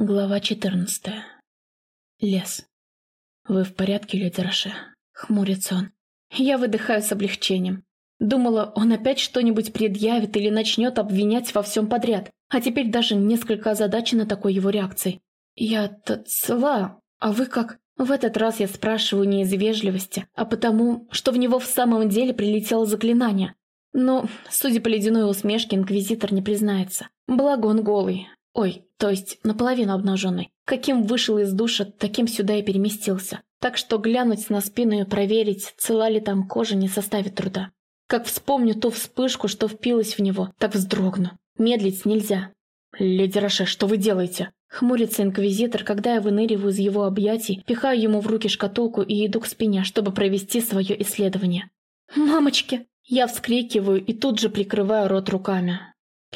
Глава 14. Лес. «Вы в порядке, леди Роше?» Хмурится он. Я выдыхаю с облегчением. Думала, он опять что-нибудь предъявит или начнет обвинять во всем подряд, а теперь даже несколько озадачена такой его реакцией. «Я-то цела, а вы как?» В этот раз я спрашиваю не из вежливости, а потому, что в него в самом деле прилетело заклинание. Но, судя по ледяной усмешке, инквизитор не признается. Благо он голый, Ой, то есть наполовину обнаженный. Каким вышел из душа, таким сюда и переместился. Так что глянуть на спину и проверить, цела ли там кожа, не составит труда. Как вспомню ту вспышку, что впилась в него, так вздрогну. Медлить нельзя. «Леди Роше, что вы делаете?» Хмурится инквизитор, когда я выныриваю из его объятий, пихаю ему в руки шкатулку и иду к спине, чтобы провести свое исследование. «Мамочки!» Я вскрикиваю и тут же прикрываю рот руками.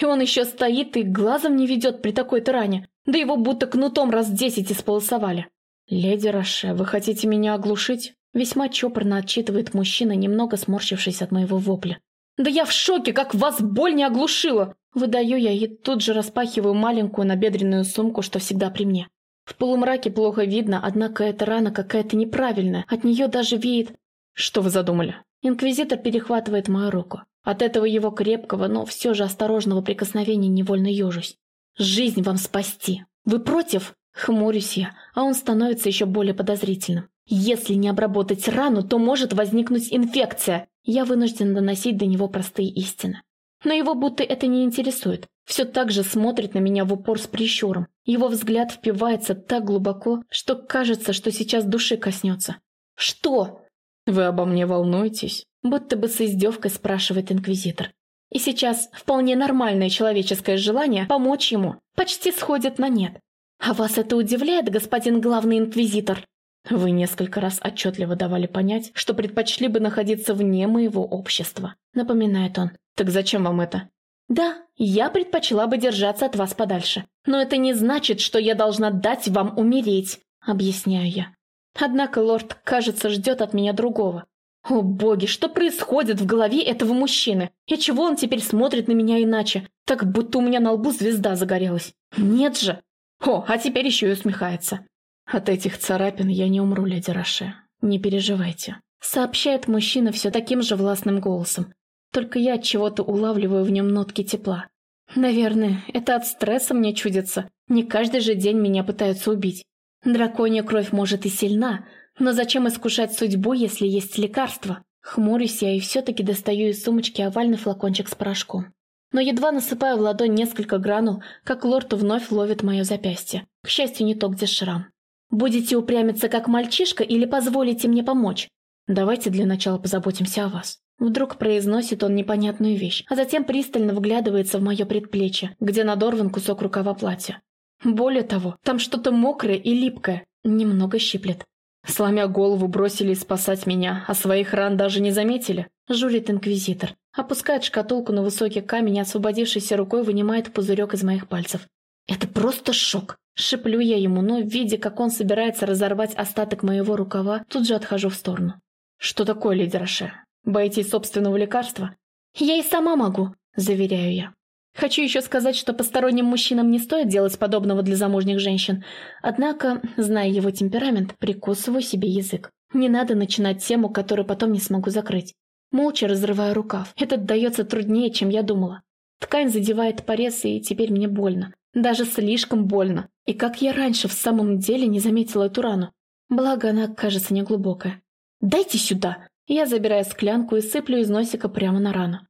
И он еще стоит и глазом не ведет при такой-то ране. Да его будто кнутом раз десять исполосовали. «Леди Роше, вы хотите меня оглушить?» Весьма чопорно отчитывает мужчина, немного сморщившись от моего вопля. «Да я в шоке, как вас боль не оглушила!» Выдаю я и тут же распахиваю маленькую набедренную сумку, что всегда при мне. В полумраке плохо видно, однако эта рана какая-то неправильная, от нее даже веет... Что вы задумали? Инквизитор перехватывает мою руку. От этого его крепкого, но все же осторожного прикосновения невольно ежусь. «Жизнь вам спасти! Вы против?» Хмурюсь я, а он становится еще более подозрительным. «Если не обработать рану, то может возникнуть инфекция!» Я вынужден доносить до него простые истины. Но его будто это не интересует. Все так же смотрит на меня в упор с прищуром. Его взгляд впивается так глубоко, что кажется, что сейчас души коснется. «Что?» «Вы обо мне волнуетесь?» Будто бы с издевкой спрашивает инквизитор. И сейчас вполне нормальное человеческое желание помочь ему почти сходит на нет. А вас это удивляет, господин главный инквизитор? Вы несколько раз отчетливо давали понять, что предпочли бы находиться вне моего общества, напоминает он. Так зачем вам это? Да, я предпочла бы держаться от вас подальше. Но это не значит, что я должна дать вам умереть, объясняю я. Однако лорд, кажется, ждет от меня другого. О боги, что происходит в голове этого мужчины? И чего он теперь смотрит на меня иначе? Так будто у меня на лбу звезда загорелась. Нет же! О, а теперь еще и усмехается. От этих царапин я не умру, леди Роше. Не переживайте. Сообщает мужчина все таким же властным голосом. Только я от чего-то улавливаю в нем нотки тепла. Наверное, это от стресса мне чудится. Не каждый же день меня пытаются убить. Драконья кровь может и сильна, но зачем искушать судьбу, если есть лекарство? Хмурюсь я и все-таки достаю из сумочки овальный флакончик с порошком. Но едва насыпаю в ладонь несколько гранул, как лорд вновь ловит мое запястье. К счастью, не то, где шрам. «Будете упрямиться как мальчишка или позволите мне помочь?» «Давайте для начала позаботимся о вас». Вдруг произносит он непонятную вещь, а затем пристально вглядывается в мое предплечье, где надорван кусок рукава платья. Более того, там что-то мокрое и липкое, немного щиплет. Сломя голову, бросились спасать меня, а своих ран даже не заметили. Журит инквизитор. Опускает шкатулку на высокий камень и освободившейся рукой вынимает пузырек из моих пальцев. Это просто шок. Шиплю я ему, но, видя, как он собирается разорвать остаток моего рукава, тут же отхожу в сторону. Что такое, леди Роше? Боитесь собственного лекарства? Я и сама могу, заверяю я. Хочу еще сказать, что посторонним мужчинам не стоит делать подобного для замужних женщин. Однако, зная его темперамент, прикусываю себе язык. Не надо начинать тему, которую потом не смогу закрыть. Молча разрываю рукав. Это дается труднее, чем я думала. Ткань задевает порез, и теперь мне больно. Даже слишком больно. И как я раньше в самом деле не заметила эту рану. Благо, она кажется неглубокая. «Дайте сюда!» Я забираю склянку и сыплю из носика прямо на рану.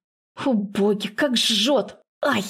О боги, как жжет! «Ай!»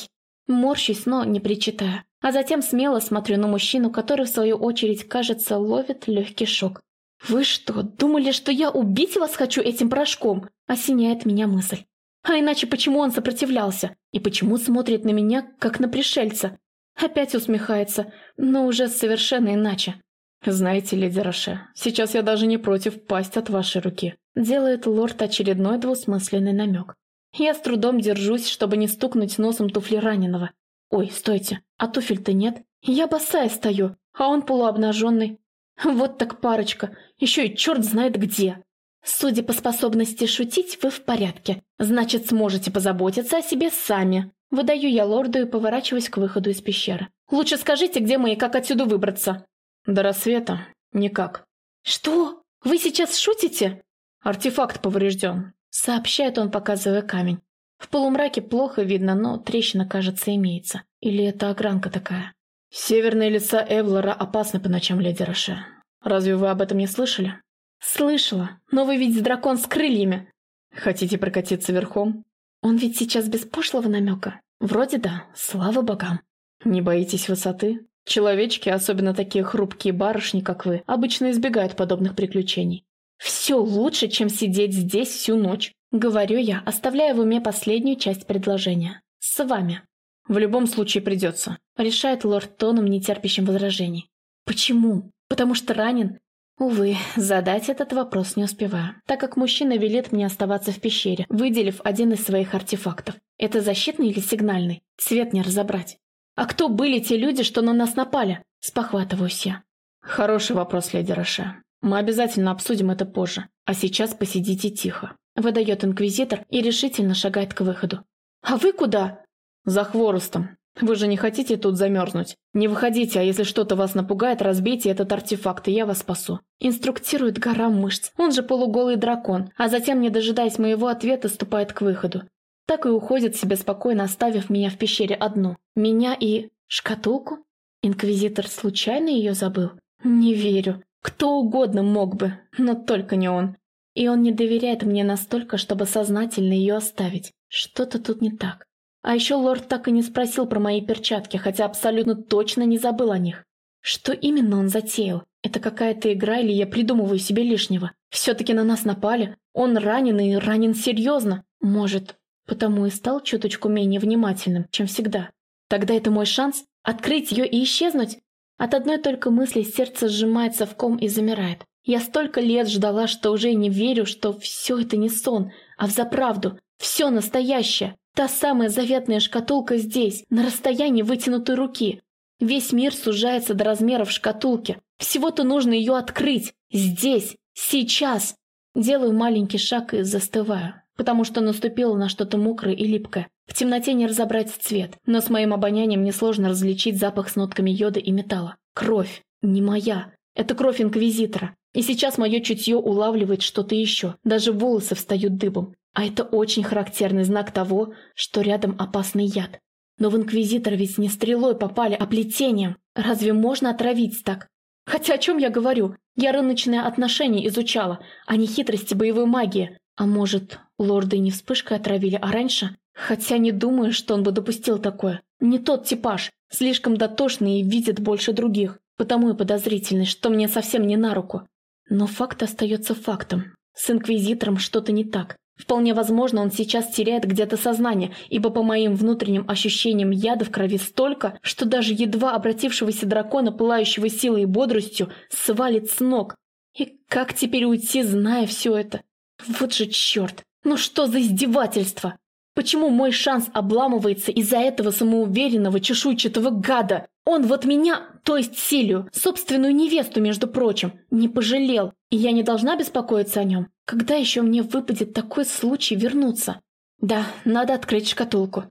Морщусь, но не причитая. А затем смело смотрю на мужчину, который, в свою очередь, кажется, ловит легкий шок. «Вы что, думали, что я убить вас хочу этим порошком?» Осеняет меня мысль. А иначе почему он сопротивлялся? И почему смотрит на меня, как на пришельца? Опять усмехается, но уже совершенно иначе. «Знаете, леди Роше, сейчас я даже не против пасть от вашей руки», делает лорд очередной двусмысленный намек. Я с трудом держусь, чтобы не стукнуть носом туфли раненого. Ой, стойте, а туфель-то нет. Я босая стою, а он полуобнаженный. Вот так парочка, еще и черт знает где. Судя по способности шутить, вы в порядке. Значит, сможете позаботиться о себе сами. Выдаю я лорду и поворачиваюсь к выходу из пещеры. Лучше скажите, где мы и как отсюда выбраться. До рассвета никак. Что? Вы сейчас шутите? Артефакт поврежден. Сообщает он, показывая камень. В полумраке плохо видно, но трещина, кажется, имеется. Или это огранка такая? Северные леса Эвлора опасны по ночам, леди Роше. Разве вы об этом не слышали? Слышала, но вы ведь дракон с крыльями. Хотите прокатиться верхом? Он ведь сейчас без пошлого намека. Вроде да, слава богам. Не боитесь высоты? Человечки, особенно такие хрупкие барышни, как вы, обычно избегают подобных приключений. Все лучше, чем сидеть здесь всю ночь, говорю я, оставляя в уме последнюю часть предложения. С вами. В любом случае придется, решает лорд тоном, нетерпящим возражений. Почему? Потому что ранен? Увы, задать этот вопрос не успеваю, так как мужчина велит мне оставаться в пещере, выделив один из своих артефактов. Это защитный или сигнальный? Цвет не разобрать. А кто были те люди, что на нас напали? Спохватываюсь я. Хороший вопрос, леди Роше. Мы обязательно обсудим это позже. А сейчас посидите тихо. Выдает инквизитор и решительно шагает к выходу. А вы куда? За хворостом. Вы же не хотите тут замерзнуть? Не выходите, а если что-то вас напугает, разбейте этот артефакт, и я вас спасу. Инструктирует гора мышц. Он же полуголый дракон, а затем, не дожидаясь моего ответа, ступает к выходу. Так и уходит себе спокойно, оставив меня в пещере одну. Меня и... шкатулку? Инквизитор случайно ее забыл? Не верю. Кто угодно мог бы, но только не он. И он не доверяет мне настолько, чтобы сознательно ее оставить. Что-то тут не так. А еще лорд так и не спросил про мои перчатки, хотя абсолютно точно не забыл о них. Что именно он затеял? Это какая-то игра или я придумываю себе лишнего? Все-таки на нас напали. Он ранен и ранен серьезно. Может, потому и стал чуточку менее внимательным, чем всегда. Тогда это мой шанс открыть ее и исчезнуть? От одной только мысли сердце сжимается в ком и замирает. Я столько лет ждала, что уже не верю, что все это не сон, а взаправду, все настоящее. Та самая заветная шкатулка здесь, на расстоянии вытянутой руки. Весь мир сужается до размеров шкатулки. Всего-то нужно ее открыть. Здесь. Сейчас. Делаю маленький шаг и застываю, потому что наступила на что-то мокрое и липкое. В темноте не разобрать цвет, но с моим обонянием несложно различить запах с нотками йода и металла. Кровь. Не моя. Это кровь Инквизитора. И сейчас мое чутье улавливает что-то еще. Даже волосы встают дыбом. А это очень характерный знак того, что рядом опасный яд. Но в Инквизитор ведь не стрелой попали, а плетением. Разве можно отравить так? Хотя о чем я говорю? Я рыночное отношение изучала, а не хитрости боевой магии. А может, лорды не вспышкой отравили, а раньше? Хотя не думаю, что он бы допустил такое. Не тот типаж, слишком дотошный и видит больше других. Потому и подозрительный, что мне совсем не на руку. Но факт остается фактом. С Инквизитором что-то не так. Вполне возможно, он сейчас теряет где-то сознание, ибо по моим внутренним ощущениям яда в крови столько, что даже едва обратившегося дракона, пылающего силой и бодростью, свалит с ног. И как теперь уйти, зная все это? Вот же черт! Ну что за издевательство? Почему мой шанс обламывается из-за этого самоуверенного чешуйчатого гада? Он вот меня, то есть Силию, собственную невесту, между прочим, не пожалел, и я не должна беспокоиться о нем. Когда еще мне выпадет такой случай вернуться? Да, надо открыть шкатулку.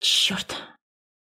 Черт.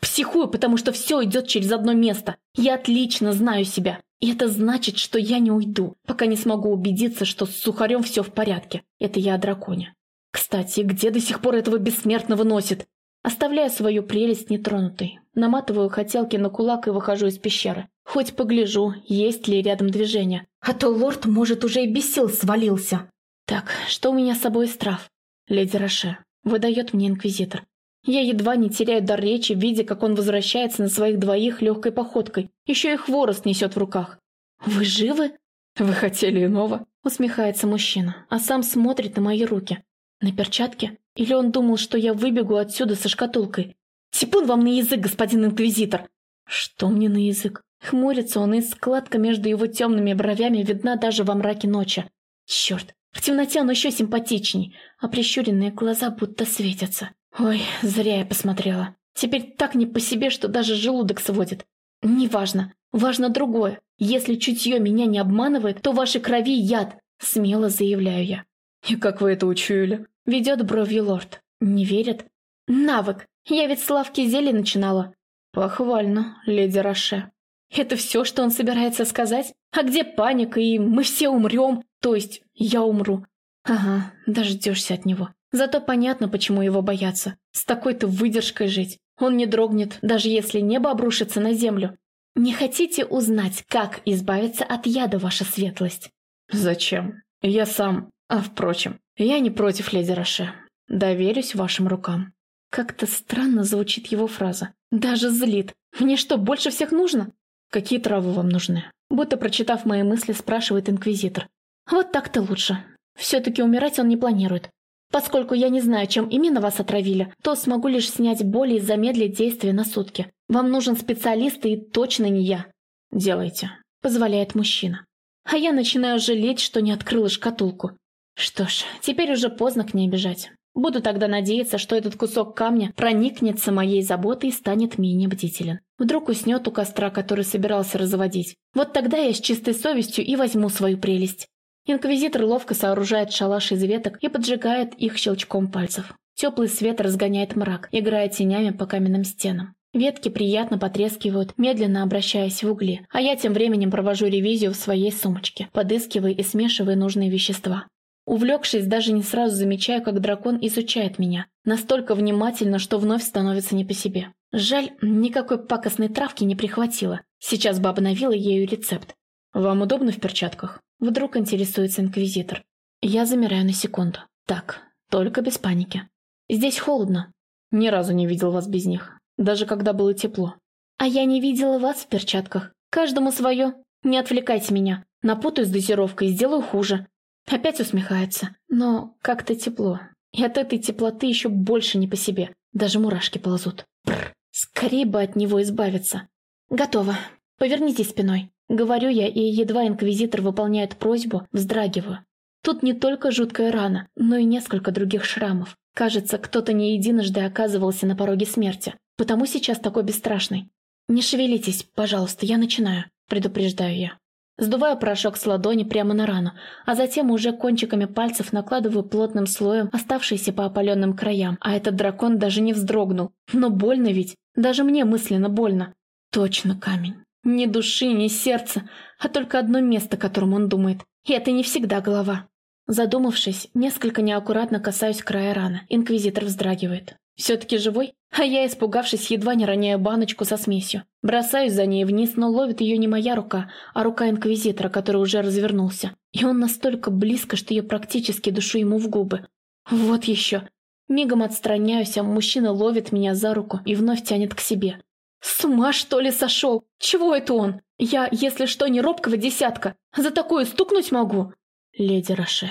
Психую, потому что все идет через одно место. Я отлично знаю себя. И это значит, что я не уйду, пока не смогу убедиться, что с сухарем все в порядке. Это я о драконе. Кстати, где до сих пор этого бессмертного носит? Оставляю свою прелесть нетронутой. Наматываю хотелки на кулак и выхожу из пещеры. Хоть погляжу, есть ли рядом движение. А то лорд, может, уже и без сил свалился. Так, что у меня с собой из? Леди Роше. Выдает мне инквизитор. Я едва не теряю дар речи, видя, как он возвращается на своих двоих легкой походкой. Еще и хворост несет в руках. «Вы живы?» «Вы хотели иного?» Усмехается мужчина, а сам смотрит на мои руки. На перчатке? Или он думал, что я выбегу отсюда со шкатулкой? Типун вам на язык, господин инквизитор! Что мне на язык? Хмурится он, и складка между его темными бровями видна даже во мраке ночи. Черт, в темноте он еще симпатичней, а прищуренные глаза будто светятся. Ой, зря я посмотрела. Теперь так не по себе, что даже желудок сводит. Неважно. Важно другое. Если чутье меня не обманывает, то в вашей крови яд. Смело заявляю я. «И как вы это учуяли?» Ведет бровью лорд. Не верит? Навык. Я ведь с лавки зелья начинала. Похвально, леди Роше. Это все, что он собирается сказать? А где паника и мы все умрем? То есть я умру. Ага, дождешься от него. Зато понятно, почему его боятся. С такой-то выдержкой жить. Он не дрогнет, даже если небо обрушится на землю. Не хотите узнать, как избавиться от яда, ваша светлость? Зачем? Я сам. А впрочем, я не против леди Роше. Доверюсь вашим рукам. Как-то странно звучит его фраза. Даже злит. Мне что, больше всех нужно? Какие травы вам нужны? Будто прочитав мои мысли, спрашивает инквизитор. Вот так-то лучше. Все-таки умирать он не планирует. Поскольку я не знаю, чем именно вас отравили, то смогу лишь снять боль и замедлить действие на сутки. Вам нужен специалист и точно не я. Делайте. Позволяет мужчина. А я начинаю жалеть, что не открыла шкатулку. Что ж, теперь уже поздно к ней бежать. Буду тогда надеяться, что этот кусок камня проникнется моей заботой и станет менее бдителен. Вдруг уснет у костра, который собирался разводить. Вот тогда я с чистой совестью и возьму свою прелесть. Инквизитор ловко сооружает шалаш из веток и поджигает их щелчком пальцев. Теплый свет разгоняет мрак, играя тенями по каменным стенам. Ветки приятно потрескивают, медленно обращаясь в угли, а я тем временем провожу ревизию в своей сумочке, подыскивая и смешивая нужные вещества. Увлекшись, даже не сразу замечаю, как дракон изучает меня. Настолько внимательно, что вновь становится не по себе. Жаль, никакой пакостной травки не прихватила. Сейчас бы обновила ею рецепт. «Вам удобно в перчатках?» Вдруг интересуется инквизитор. Я замираю на секунду. Так, только без паники. Здесь холодно. Ни разу не видел вас без них. Даже когда было тепло. А я не видела вас в перчатках. Каждому свое. Не отвлекайте меня. Напутаю с дозировкой и сделаю хуже. Опять усмехается, но как-то тепло. И от этой теплоты еще больше не по себе. Даже мурашки ползут. Бррр, скорее бы от него избавиться. Готово. Повернитесь спиной. Говорю я, и едва инквизитор выполняет просьбу, вздрагиваю. Тут не только жуткая рана, но и несколько других шрамов. Кажется, кто-то не единожды оказывался на пороге смерти, потому сейчас такой бесстрашный. «Не шевелитесь, пожалуйста, я начинаю», — предупреждаю я. Сдуваю порошок с ладони прямо на рану, а затем уже кончиками пальцев накладываю плотным слоем оставшиеся по опаленным краям, а этот дракон даже не вздрогнул. Но больно ведь, даже мне мысленно больно. Точно камень. Ни души, ни сердца, а только одно место, которым он думает. И это не всегда голова. Задумавшись, несколько неаккуратно касаюсь края раны. Инквизитор вздрагивает. Все-таки живой? А я, испугавшись, едва не роняю баночку со смесью. Бросаюсь за ней вниз, но ловит ее не моя рука, а рука Инквизитора, который уже развернулся. И он настолько близко, что я практически душу ему в губы. Вот еще. Мигом отстраняюсь, а мужчина ловит меня за руку и вновь тянет к себе. С ума, что ли, сошел? Чего это он? Я, если что, не робкого десятка. За такое стукнуть могу. Леди Роше.